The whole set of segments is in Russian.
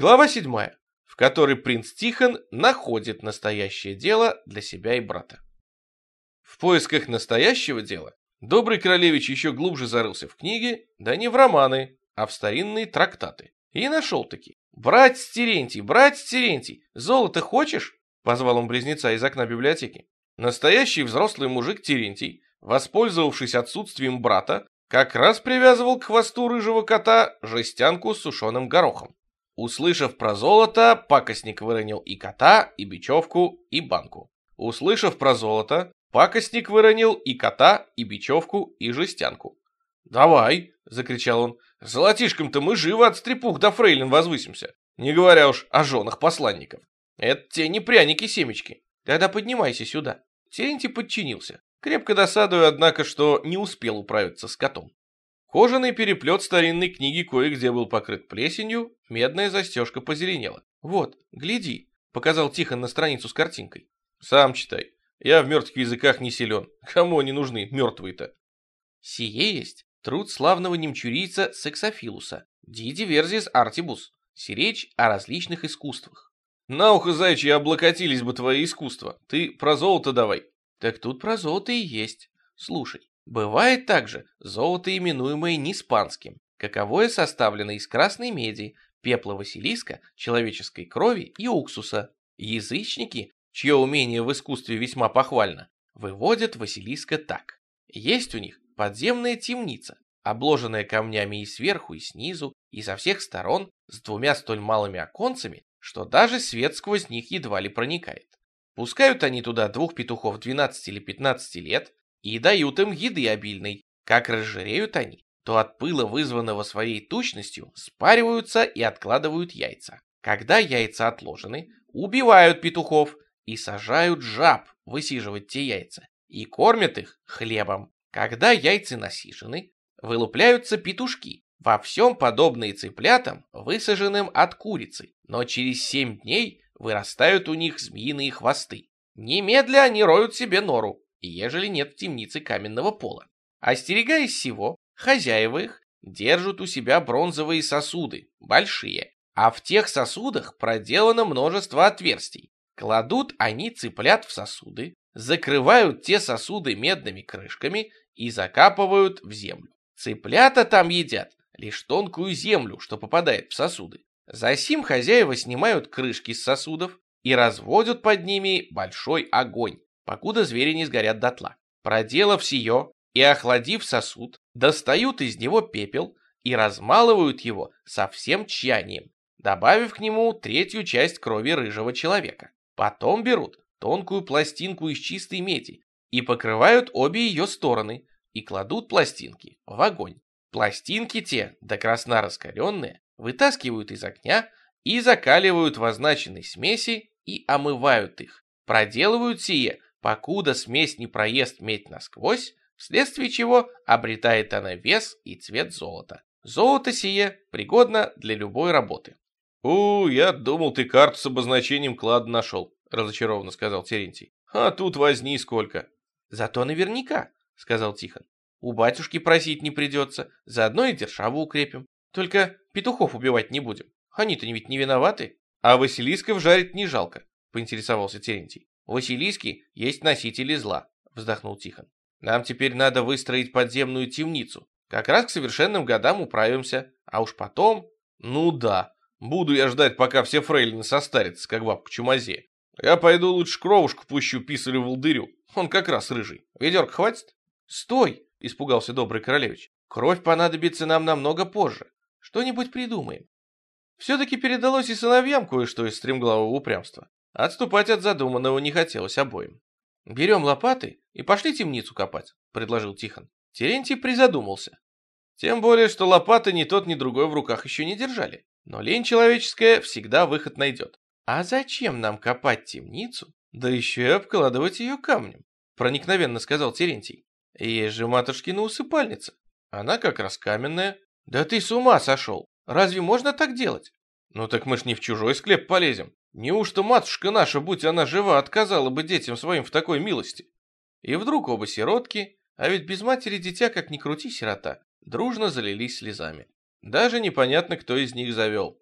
Глава 7, в которой принц Тихон находит настоящее дело для себя и брата. В поисках настоящего дела добрый королевич еще глубже зарылся в книги, да не в романы, а в старинные трактаты. И нашел-таки. «Брать Терентий, брать Терентий, золото хочешь?» Позвал он близнеца из окна библиотеки. Настоящий взрослый мужик Терентий, воспользовавшись отсутствием брата, как раз привязывал к хвосту рыжего кота жестянку с сушеным горохом. Услышав про золото, пакостник выронил и кота, и бечевку, и банку. Услышав про золото, пакостник выронил и кота, и бечевку, и жестянку. «Давай!» — закричал он. «Золотишком-то мы живо от стрепух до фрейлин возвысимся, не говоря уж о женах посланников. Это те не пряники-семечки. Тогда поднимайся сюда». Терентий подчинился, крепко досадуя, однако, что не успел управиться с котом. Кожаный переплет старинной книги кое-где был покрыт плесенью, медная застежка позеленела. «Вот, гляди», — показал Тихон на страницу с картинкой. «Сам читай. Я в мертвых языках не силен. Кому они нужны, мертвые-то?» Сие есть труд славного немчурийца Сексофилуса, Диди Верзис Артибус, сиречь о различных искусствах. На ухо зайчьи облокотились бы твои искусства. Ты про золото давай. Так тут про золото и есть. Слушай, Бывает также золото, именуемое неспанским, каковое составлено из красной меди, пепла Василиска, человеческой крови и уксуса. Язычники, чье умение в искусстве весьма похвально, выводят Василиска так. Есть у них подземная темница, обложенная камнями и сверху, и снизу, и со всех сторон, с двумя столь малыми оконцами, что даже свет сквозь них едва ли проникает. Пускают они туда двух петухов 12 или 15 лет, и дают им еды обильной. Как разжиреют они, то от пыла, вызванного своей тучностью, спариваются и откладывают яйца. Когда яйца отложены, убивают петухов и сажают жаб высиживать те яйца, и кормят их хлебом. Когда яйца насижены, вылупляются петушки, во всем подобные цыплятам, высаженным от курицы, но через семь дней вырастают у них змеиные хвосты. Немедля они роют себе нору, ежели нет в темнице каменного пола. Остерегаясь всего, хозяева их держат у себя бронзовые сосуды, большие, а в тех сосудах проделано множество отверстий. Кладут они цыплят в сосуды, закрывают те сосуды медными крышками и закапывают в землю. Цыплята там едят лишь тонкую землю, что попадает в сосуды. Засим хозяева снимают крышки с сосудов и разводят под ними большой огонь, покуда звери не сгорят дотла. Проделав сие и охладив сосуд, достают из него пепел и размалывают его со всем тщанием, добавив к нему третью часть крови рыжего человека. Потом берут тонкую пластинку из чистой меди и покрывают обе ее стороны и кладут пластинки в огонь. Пластинки те, до красна раскаленные, вытаскивают из огня и закаливают в означенной смеси и омывают их. Проделывают сие покуда смесь не проест медь насквозь, вследствие чего обретает она вес и цвет золота. Золото сие пригодно для любой работы. «У, я думал, ты карту с обозначением клада нашел», — разочарованно сказал Терентий. «А тут возни сколько». «Зато наверняка», — сказал Тихон. «У батюшки просить не придется, заодно и державу укрепим. Только петухов убивать не будем, они-то ведь не виноваты». «А Василисков жарить не жалко», — поинтересовался Терентий. Василиски есть носители зла, вздохнул Тихон. Нам теперь надо выстроить подземную темницу. Как раз к совершенным годам управимся, а уж потом... Ну да, буду я ждать, пока все фрейлины состарятся, как бабка Чумазе. Я пойду лучше кровушку пущу писарю волдырю. Он как раз рыжий. Ведерка хватит? Стой, испугался добрый королевич. Кровь понадобится нам намного позже. Что-нибудь придумаем. Все-таки передалось и сыновьям кое-что из стремглавого упрямства. Отступать от задуманного не хотелось обоим. «Берем лопаты и пошли темницу копать», — предложил Тихон. Терентий призадумался. Тем более, что лопаты ни тот, ни другой в руках еще не держали. Но лень человеческая всегда выход найдет. «А зачем нам копать темницу, да еще и обкладывать ее камнем?» проникновенно сказал Терентий. «Есть же матушкина усыпальница. Она как раз каменная. Да ты с ума сошел! Разве можно так делать?» «Ну так мы ж не в чужой склеп полезем. Неужто матушка наша, будь она жива, отказала бы детям своим в такой милости? И вдруг оба сиротки, а ведь без матери дитя, как ни крути сирота, дружно залились слезами. Даже непонятно, кто из них завел.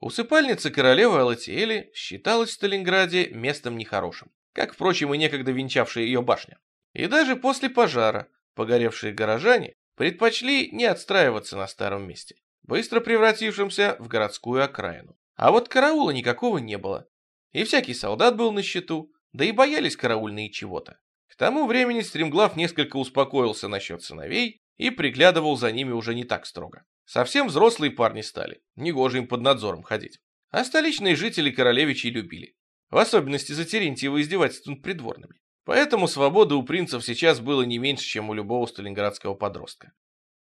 Усыпальница королевы Алатиэли считалась в Сталинграде местом нехорошим, как, впрочем, и некогда венчавшая ее башня. И даже после пожара погоревшие горожане предпочли не отстраиваться на старом месте, быстро превратившемся в городскую окраину. А вот караула никакого не было. И всякий солдат был на счету, да и боялись караульные чего-то. К тому времени Стремглав несколько успокоился насчет сыновей и приглядывал за ними уже не так строго. Совсем взрослые парни стали, негоже им под надзором ходить. А столичные жители королевичей любили. В особенности за Терентьева издевательство над придворными. Поэтому свободы у принцев сейчас было не меньше, чем у любого сталинградского подростка.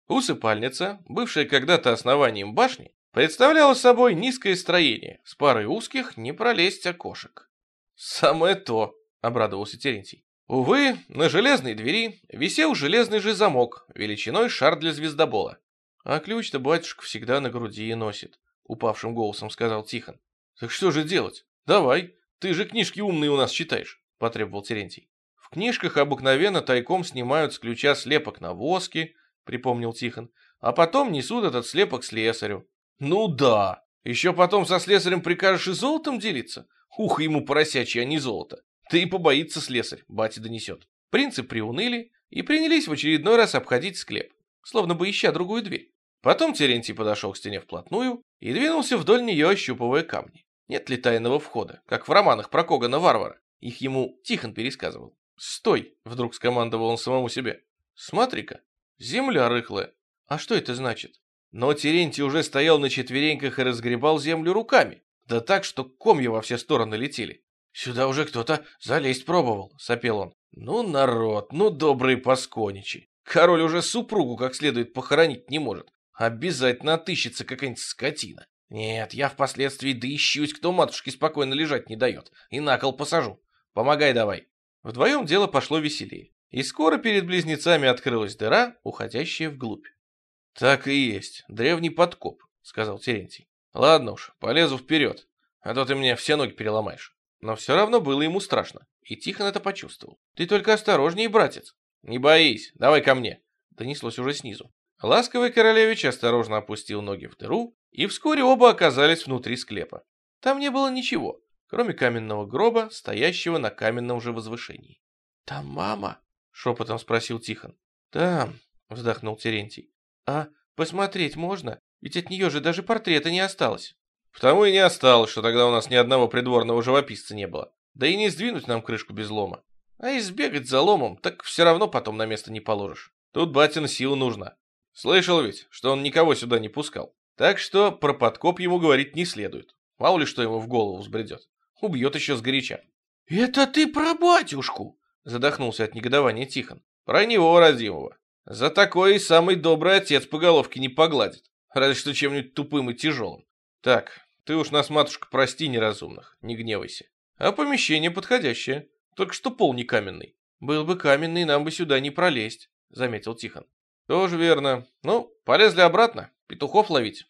Усыпальница, бывшая когда-то основанием башни, представляла собой низкое строение с парой узких не пролезть окошек. «Самое то», — обрадовался Терентий. Увы, на железной двери висел железный же замок, величиной шар для звездобола. А ключ-то батюшка всегда на груди и носит, упавшим голосом сказал Тихон. Так что же делать? Давай, ты же книжки умные у нас читаешь, потребовал Терентий. В книжках обыкновенно тайком снимают с ключа слепок на воске, припомнил Тихон, а потом несут этот слепок слесарю. Ну да, еще потом со слесарем прикажешь и золотом делиться? Ух, ему поросячье, а не золото. Ты и побоится слесарь, батя донесет. Принцы приуныли и принялись в очередной раз обходить склеп, словно бы ища другую дверь. Потом Терентий подошел к стене вплотную и двинулся вдоль нее, ощупывая камни. Нет ли тайного входа, как в романах про Когана-варвара? Их ему Тихон пересказывал. «Стой!» — вдруг скомандовал он самому себе. «Смотри-ка, земля рыхлая. А что это значит?» Но Терентий уже стоял на четвереньках и разгребал землю руками. Да так, что комья во все стороны летели. «Сюда уже кто-то залезть пробовал», — сопел он. «Ну, народ, ну, добрые пасконичи. Король уже супругу как следует похоронить не может. Обязательно отыщется какая-нибудь скотина. Нет, я впоследствии доищусь, кто матушке спокойно лежать не дает, и на кол посажу. Помогай давай». Вдвоем дело пошло веселее. И скоро перед близнецами открылась дыра, уходящая вглубь. «Так и есть, древний подкоп», — сказал Терентий. «Ладно уж, полезу вперед, а то ты мне все ноги переломаешь». Но все равно было ему страшно, и Тихон это почувствовал. «Ты только осторожней, братец!» «Не боись, давай ко мне!» Донеслось уже снизу. Ласковый королевич осторожно опустил ноги в дыру, и вскоре оба оказались внутри склепа. Там не было ничего, кроме каменного гроба, стоящего на каменном же возвышении. «Там мама?» — шепотом спросил Тихон. «Там», — вздохнул Терентий. «А посмотреть можно? Ведь от нее же даже портрета не осталось». Потому и не осталось, что тогда у нас ни одного придворного живописца не было. Да и не сдвинуть нам крышку без лома. А избегать за ломом, так все равно потом на место не положишь. Тут батина сила нужна. Слышал ведь, что он никого сюда не пускал. Так что про подкоп ему говорить не следует. Мало ли что ему в голову взбредет. Убьет еще сгоряча. «Это ты про батюшку!» Задохнулся от негодования Тихон. «Про него, родимого. За такое и самый добрый отец по головке не погладит. Разве что чем-нибудь тупым и тяжелым. Так, ты уж нас, матушка, прости неразумных, не гневайся. А помещение подходящее, только что пол не каменный. Был бы каменный, нам бы сюда не пролезть, заметил Тихон. Тоже верно. Ну, полезли обратно, петухов ловить.